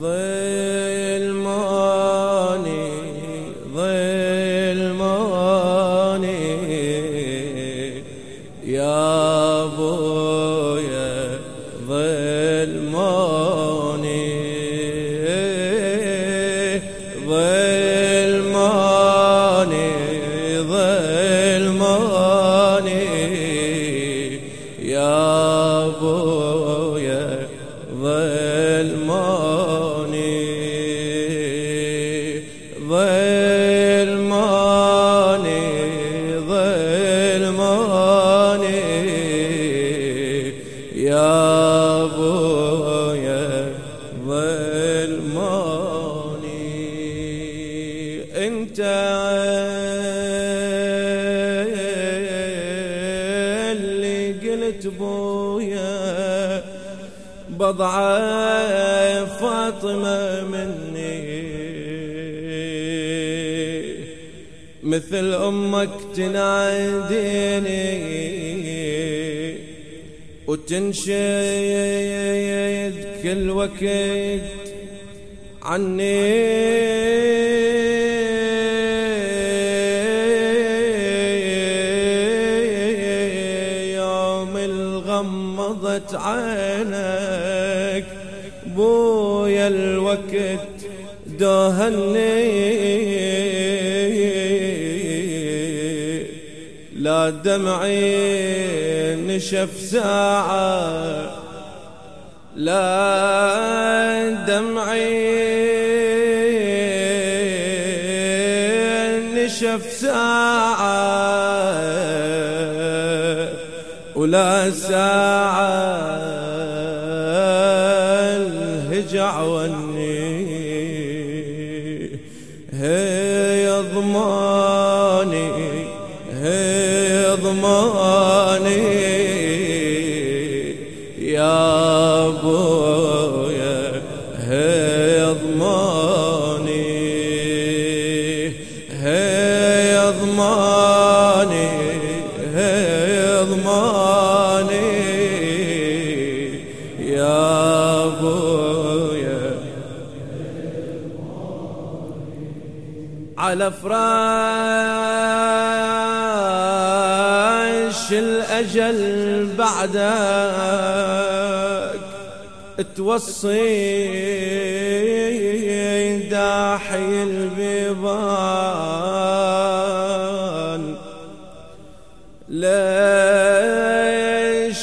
ظلماني فاطمة مني. مثل أمك تناديني وتنشد كل وقت عني. يوم الغمضت عينك الوقت دوهني لا دمعي نشف ساعة. لا دمعي نشف ساعة. ولا ساعة الهجع وني هي ضماني هي ضماني على فراش الأجل بعدك توصي داحي البيبان. ليش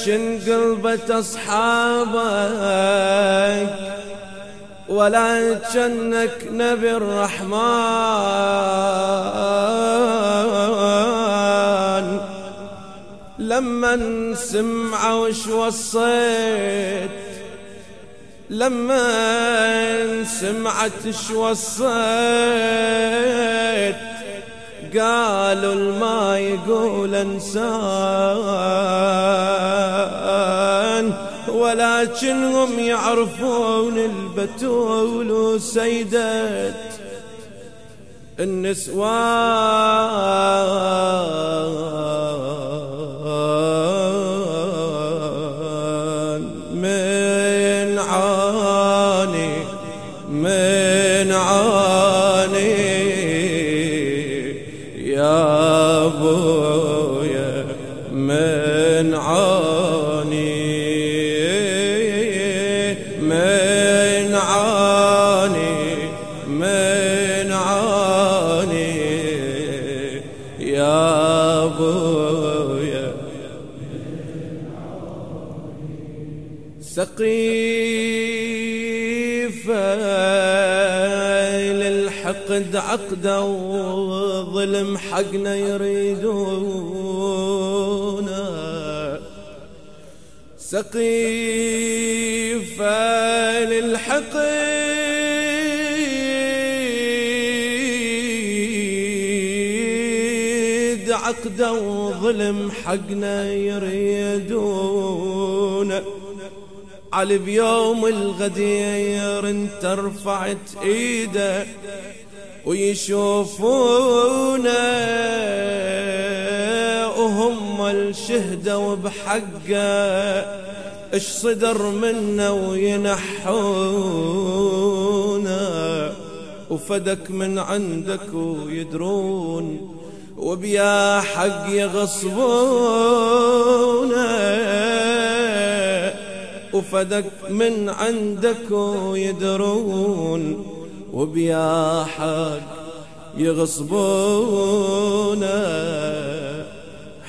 انقلبت أصحابك ولا جنك نبي الرحمن. لما سمع وش وصيت لما سمعت شو وصيت قالوا الما يقول انسان. ولكنهم يعرفون البتول وسيدت النسوان. من عاني من عاني يا بويا من عاني. للحقد عقده وظلم حقنا يريدونه سقيفة للحقد عقده وظلم حقنا يريدونه علي بيوم الغدير انت رفعت إيده. ويشوفونا وهم الشهدة بحقه اش صدر منا وينحون؟ وفدك من عندك ويدرون. وبيا حق يغصبون. وفدك من عندك ويدرون. وبيا حق يغصبون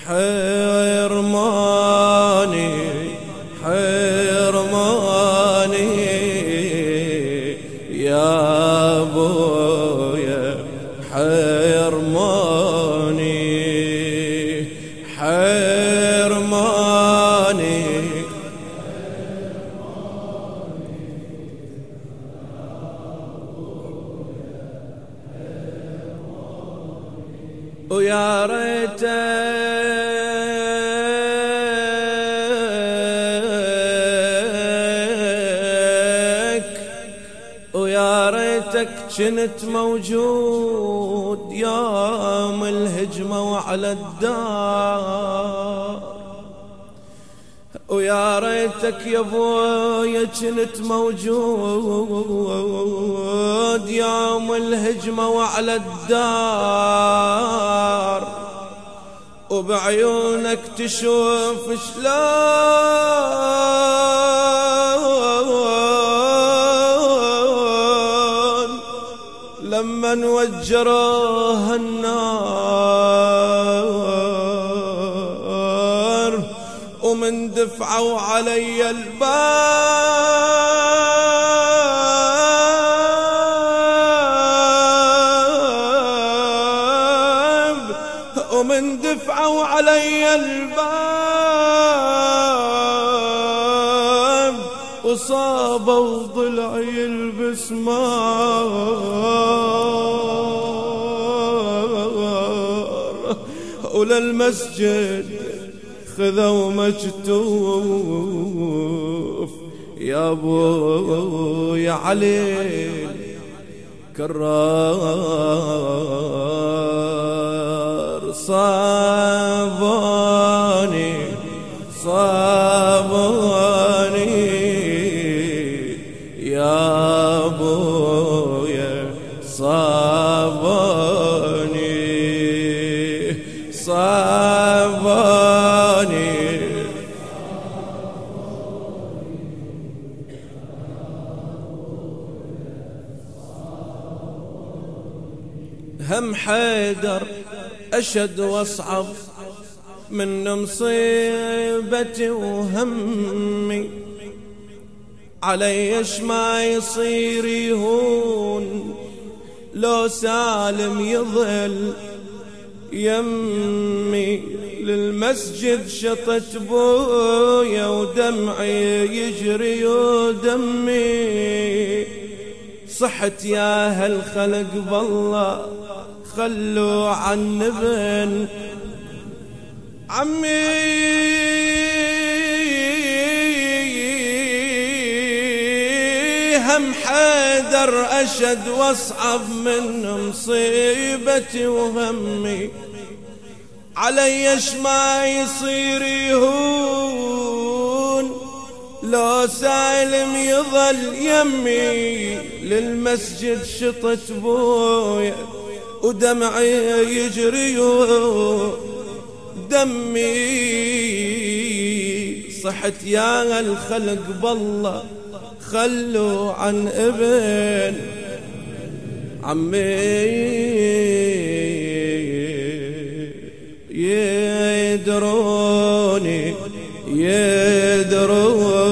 حرماني حرماني ريتك ويا ريتك كنت موجود يوم الهجمة وعلى الدار. ويا ريتك يا أبويا كنت موجود يوم الهجمة وعلى الدار. وبعيونك تشوف شلون لما نوجروها النار ومن دفعوا علي الباب ومن دفعوا علي الباب وصابوا ضلعي البسمار. وللمسجد خذوا مجتوف. يا أبو يا علي كرار صابوني صابوني. يا أبويا صابوني صابوني. هم حيدر أشد وأصعب من مصيبتي وهمي. عليش ما يصير يهون لو سالم يظل يمي. للمسجد شطت بويا ودمعي يجري ودمي. صحت يا هالخلق بالله خلوا عن ابن عمي. هم حيدر أشد واصعب من مصيبتي وهمي. عليش ما يصير يهون. لو سالم يظل يمي للمسجد شطت بويا. ودمعي يجري دمي صحت يا الخلق بالله خلوا عن ابن عمي. يدروني يدروني.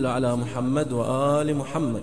صلوا على محمد وآل محمد.